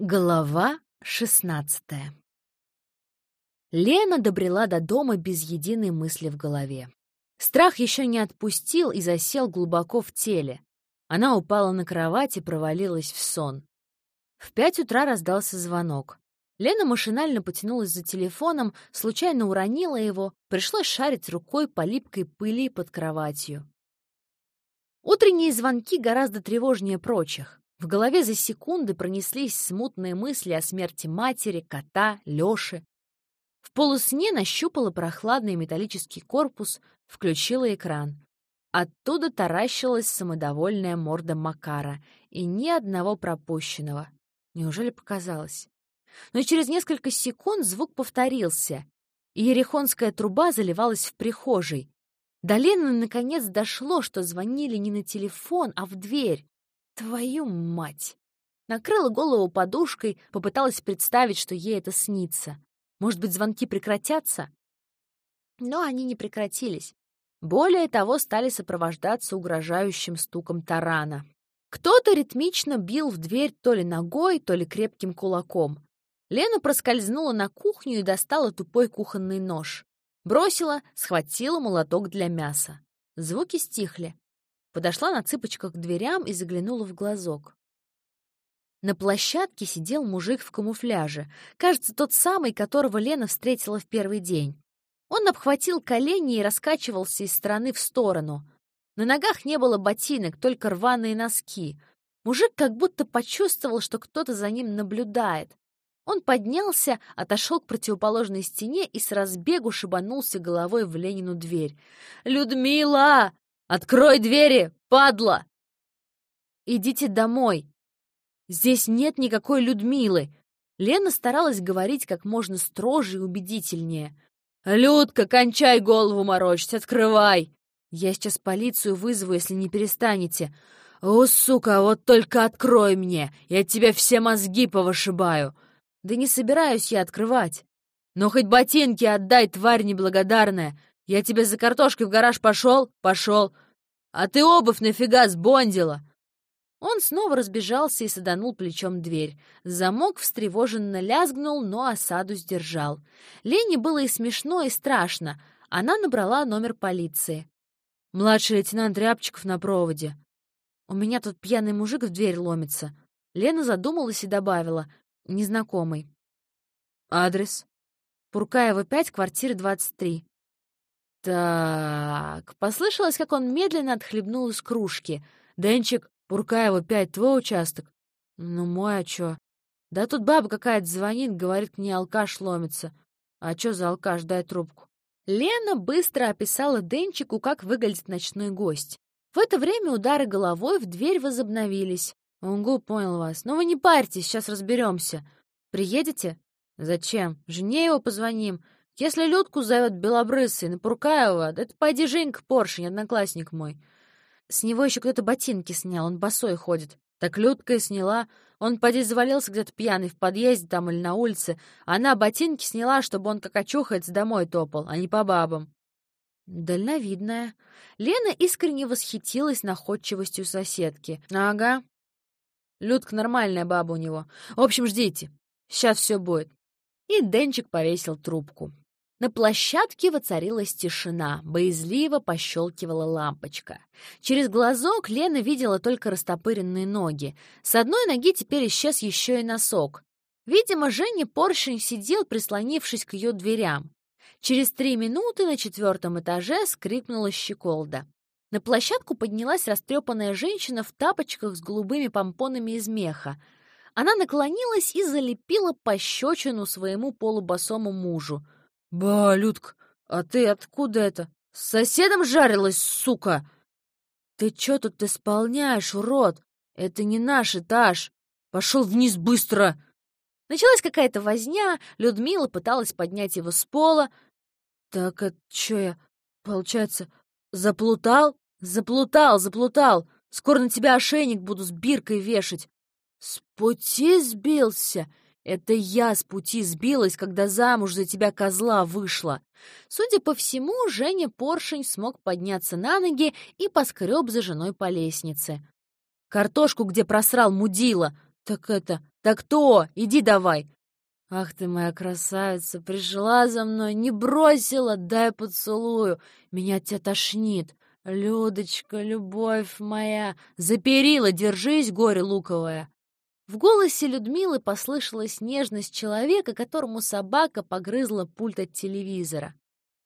Глава шестнадцатая Лена добрела до дома без единой мысли в голове. Страх еще не отпустил и засел глубоко в теле. Она упала на кровать и провалилась в сон. В пять утра раздался звонок. Лена машинально потянулась за телефоном, случайно уронила его, пришлось шарить рукой по липкой пыли под кроватью. Утренние звонки гораздо тревожнее прочих. В голове за секунды пронеслись смутные мысли о смерти матери, кота, Лёши. В полусне нащупала прохладный металлический корпус, включила экран. Оттуда таращилась самодовольная морда Макара и ни одного пропущенного. Неужели показалось? Но через несколько секунд звук повторился, и ерехонская труба заливалась в прихожей. До Лены наконец дошло, что звонили не на телефон, а в дверь. Твою мать! Накрыла голову подушкой, попыталась представить, что ей это снится. Может быть, звонки прекратятся? Но они не прекратились. Более того, стали сопровождаться угрожающим стуком тарана. Кто-то ритмично бил в дверь то ли ногой, то ли крепким кулаком. Лена проскользнула на кухню и достала тупой кухонный нож. Бросила, схватила молоток для мяса. Звуки стихли. Подошла на цыпочках к дверям и заглянула в глазок. На площадке сидел мужик в камуфляже, кажется, тот самый, которого Лена встретила в первый день. Он обхватил колени и раскачивался из стороны в сторону. На ногах не было ботинок, только рваные носки. Мужик как будто почувствовал, что кто-то за ним наблюдает. Он поднялся, отошел к противоположной стене и с разбегу шибанулся головой в Ленину дверь. «Людмила!» «Открой двери, падла!» «Идите домой. Здесь нет никакой Людмилы». Лена старалась говорить как можно строже и убедительнее. «Людка, кончай голову морочить, открывай!» «Я сейчас полицию вызову, если не перестанете». «О, сука, вот только открой мне! Я тебе все мозги повышибаю!» «Да не собираюсь я открывать!» «Ну хоть ботинки отдай, тварь неблагодарная! Я тебе за картошкой в гараж пошел? Пошел. А ты обувь нафига сбондила?» Он снова разбежался и саданул плечом дверь. Замок встревоженно лязгнул, но осаду сдержал. Лене было и смешно, и страшно. Она набрала номер полиции. «Младший лейтенант Рябчиков на проводе. У меня тут пьяный мужик в дверь ломится». Лена задумалась и добавила. «Незнакомый». «Адрес?» Пуркаева, 5, квартира 23. Так, послышалось, как он медленно отхлебнул из кружки. Денчик, Пуркаева, пять, твой участок. Ну, мой, а чё? Да тут баба какая-то звонит, говорит, мне алкаш ломится. А чё за алкаш, дай трубку. Лена быстро описала Денчику, как выглядит ночной гость. В это время удары головой в дверь возобновились. Унгу понял вас. Ну вы не парьтесь, сейчас разберемся. Приедете? Зачем? Жене его позвоним. Если Людку зовет Белобрысый на Пуркаева, да это пойди Женька Поршень, одноклассник мой. С него еще кто-то ботинки снял, он босой ходит. Так Людка и сняла. Он, поди, завалился где-то пьяный в подъезде там или на улице. Она ботинки сняла, чтобы он как очухается домой топал, а не по бабам. Дальновидная. Лена искренне восхитилась находчивостью соседки. Ага. Людка нормальная баба у него. В общем, ждите. Сейчас все будет. И Денчик повесил трубку. На площадке воцарилась тишина, боязливо пощелкивала лампочка. Через глазок Лена видела только растопыренные ноги. С одной ноги теперь исчез еще и носок. Видимо, Женя Поршень сидел, прислонившись к ее дверям. Через три минуты на четвертом этаже скрипнула щеколда. На площадку поднялась растрепанная женщина в тапочках с голубыми помпонами из меха. Она наклонилась и залепила пощечину своему полубосому мужу. «Ба, Людка, а ты откуда это? С соседом жарилась, сука!» «Ты чё тут исполняешь, урод? Это не наш этаж! Пошел вниз быстро!» Началась какая-то возня, Людмила пыталась поднять его с пола. «Так это чё я, получается, заплутал? Заплутал, заплутал! Скоро на тебя ошейник буду с биркой вешать!» «С пути сбился!» Это я с пути сбилась, когда замуж за тебя козла вышла. Судя по всему, Женя Поршень смог подняться на ноги и поскреб за женой по лестнице. Картошку, где просрал мудила. Так это, «Так кто? Иди давай!» «Ах ты моя красавица, пришла за мной, не бросила, дай поцелую, меня тебя тошнит. Людочка, любовь моя, за перила держись, горе луковое!» В голосе Людмилы послышалась нежность человека, которому собака погрызла пульт от телевизора.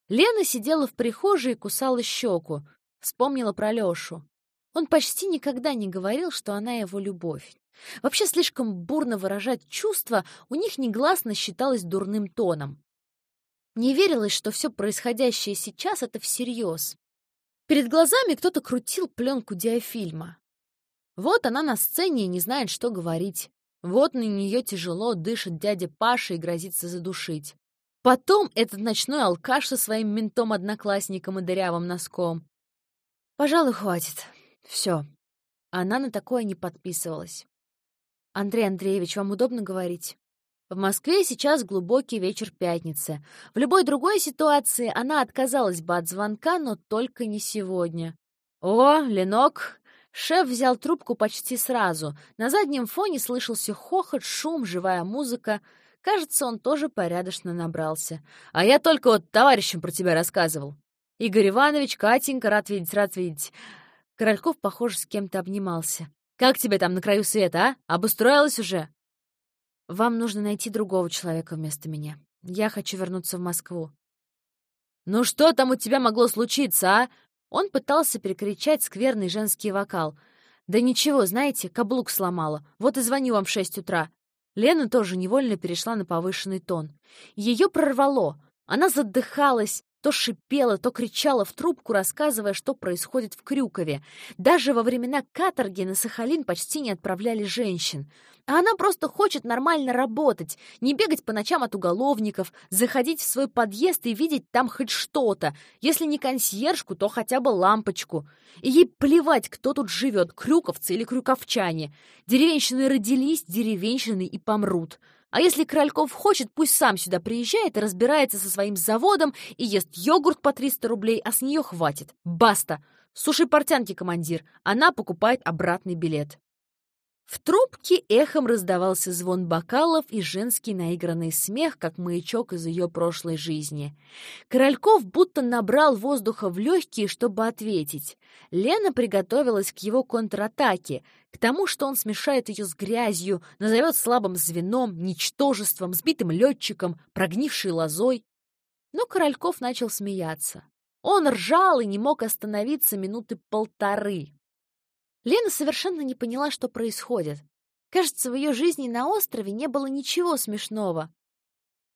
Лена сидела в прихожей и кусала щеку. Вспомнила про Лешу. Он почти никогда не говорил, что она его любовь. Вообще слишком бурно выражать чувства у них негласно считалось дурным тоном. Не верилось, что все происходящее сейчас — это всерьез. Перед глазами кто-то крутил пленку диафильма. Вот она на сцене и не знает, что говорить. Вот на нее тяжело дышит дядя Паша и грозится задушить. Потом этот ночной алкаш со своим ментом-одноклассником и дырявым носком. Пожалуй, хватит. Все. Она на такое не подписывалась. Андрей Андреевич, вам удобно говорить? В Москве сейчас глубокий вечер пятницы. В любой другой ситуации она отказалась бы от звонка, но только не сегодня. О, Ленок, Шеф взял трубку почти сразу. На заднем фоне слышался хохот, шум, живая музыка. Кажется, он тоже порядочно набрался. А я только вот товарищам про тебя рассказывал. Игорь Иванович, Катенька, рад видеть, рад видеть. Корольков, похоже, с кем-то обнимался. Как тебе там на краю света, а? Обустроилась уже? Вам нужно найти другого человека вместо меня. Я хочу вернуться в Москву. Ну что там у тебя могло случиться, а? Он пытался перекричать скверный женский вокал. «Да ничего, знаете, каблук сломала. Вот и звоню вам в шесть утра». Лена тоже невольно перешла на повышенный тон. Ее прорвало. Она задыхалась, то шипела, то кричала в трубку, рассказывая, что происходит в Крюкове. Даже во времена каторги на Сахалин почти не отправляли женщин. А она просто хочет нормально работать, не бегать по ночам от уголовников, заходить в свой подъезд и видеть там хоть что-то. Если не консьержку, то хотя бы лампочку. И ей плевать, кто тут живет, крюковцы или крюковчане. Деревенщины родились, деревенщины и помрут. А если Крольков хочет, пусть сам сюда приезжает и разбирается со своим заводом и ест йогурт по 300 рублей, а с нее хватит. Баста! Суши портянки, командир. Она покупает обратный билет. В трубке эхом раздавался звон бокалов и женский наигранный смех, как маячок из ее прошлой жизни. Корольков будто набрал воздуха в легкие, чтобы ответить. Лена приготовилась к его контратаке, к тому, что он смешает ее с грязью, назовет слабым звеном, ничтожеством, сбитым летчиком, прогнившей лозой. Но Корольков начал смеяться. Он ржал и не мог остановиться минуты полторы, Лена совершенно не поняла, что происходит. Кажется, в ее жизни на острове не было ничего смешного.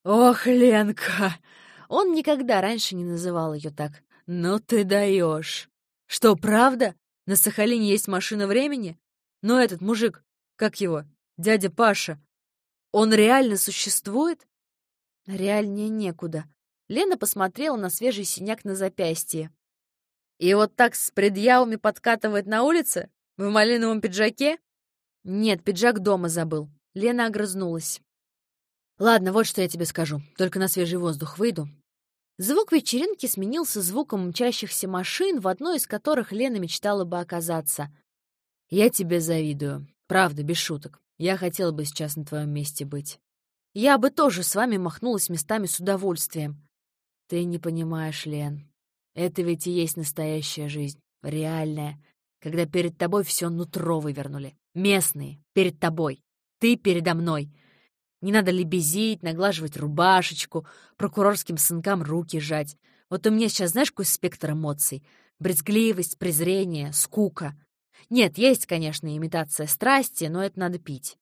«Ох, Ленка!» Он никогда раньше не называл ее так. «Ну ты даешь!» «Что, правда? На Сахалине есть машина времени? Но этот мужик, как его, дядя Паша, он реально существует?» Реальнее некуда. Лена посмотрела на свежий синяк на запястье. «И вот так с предъявами подкатывает на улице? В малиновом пиджаке?» «Нет, пиджак дома забыл». Лена огрызнулась. «Ладно, вот что я тебе скажу. Только на свежий воздух выйду». Звук вечеринки сменился звуком мчащихся машин, в одной из которых Лена мечтала бы оказаться. «Я тебе завидую. Правда, без шуток. Я хотела бы сейчас на твоем месте быть. Я бы тоже с вами махнулась местами с удовольствием. Ты не понимаешь, Лен. Это ведь и есть настоящая жизнь. Реальная когда перед тобой все нутро вывернули. Местные, перед тобой. Ты передо мной. Не надо лебезить, наглаживать рубашечку, прокурорским сынкам руки жать. Вот у меня сейчас знаешь, какой спектр эмоций? Брезгливость, презрение, скука. Нет, есть, конечно, имитация страсти, но это надо пить.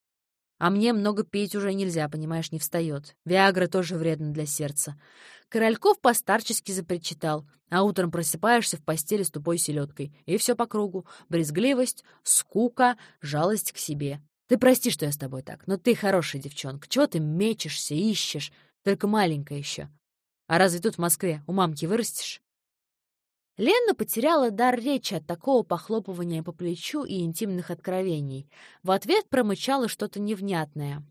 А мне много пить уже нельзя, понимаешь, не встает. Виагра тоже вредна для сердца. Корольков постарчески запричитал, а утром просыпаешься в постели с тупой селедкой. И все по кругу. Брезгливость, скука, жалость к себе. Ты прости, что я с тобой так, но ты хорошая девчонка. Чего ты мечешься, ищешь? Только маленькая еще. А разве тут в Москве у мамки вырастешь? Лена потеряла дар речи от такого похлопывания по плечу и интимных откровений. В ответ промычала что-то невнятное.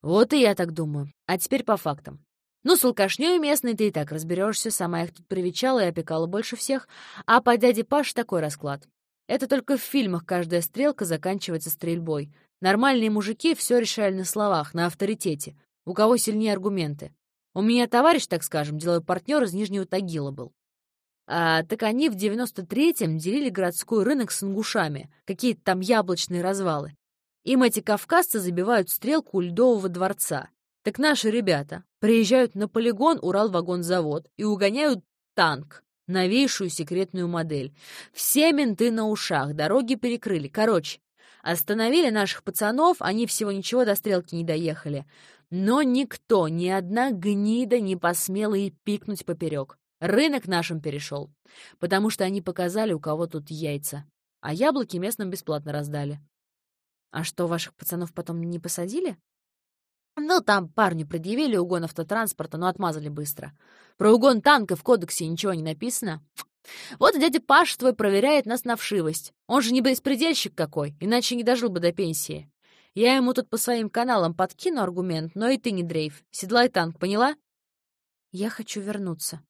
«Вот и я так думаю. А теперь по фактам. Ну, с алкашнёй местной ты и так разберешься, сама их тут привечала и опекала больше всех, а по дяде Паш такой расклад. Это только в фильмах каждая стрелка заканчивается стрельбой. Нормальные мужики все решали на словах, на авторитете. У кого сильнее аргументы. У меня товарищ, так скажем, деловой партнер из Нижнего Тагила был. А, так они в 93-м делили городской рынок с ингушами, какие-то там яблочные развалы. Им эти кавказцы забивают стрелку у Льдового дворца. Так наши ребята приезжают на полигон Уралвагонзавод и угоняют танк, новейшую секретную модель. Все менты на ушах, дороги перекрыли. Короче, остановили наших пацанов, они всего ничего до стрелки не доехали. Но никто, ни одна гнида не посмела и пикнуть поперек. Рынок нашим перешел, потому что они показали, у кого тут яйца. А яблоки местным бесплатно раздали. А что, ваших пацанов потом не посадили? Ну, там парню предъявили угон автотранспорта, но отмазали быстро. Про угон танка в кодексе ничего не написано. Вот дядя Паш твой проверяет нас на вшивость. Он же не беспредельщик какой, иначе не дожил бы до пенсии. Я ему тут по своим каналам подкину аргумент, но и ты не дрейф. Седлай танк, поняла? Я хочу вернуться.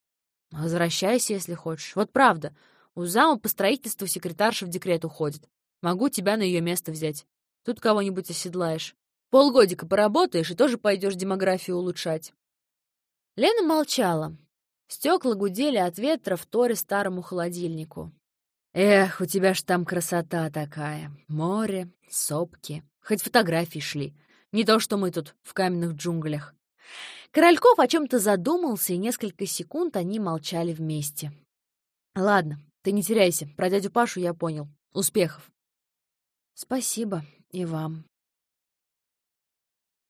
Возвращайся, если хочешь. Вот правда. У зама по строительству секретарша в декрет уходит. Могу тебя на ее место взять. Тут кого-нибудь оседлаешь. Полгодика поработаешь и тоже пойдешь демографию улучшать. Лена молчала. Стекла гудели от ветра в торе старому холодильнику. Эх, у тебя ж там красота такая. Море, сопки. Хоть фотографии шли. Не то, что мы тут в каменных джунглях. Корольков о чем-то задумался, и несколько секунд они молчали вместе. «Ладно, ты не теряйся. Про дядю Пашу я понял. Успехов!» «Спасибо и вам».